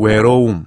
외로움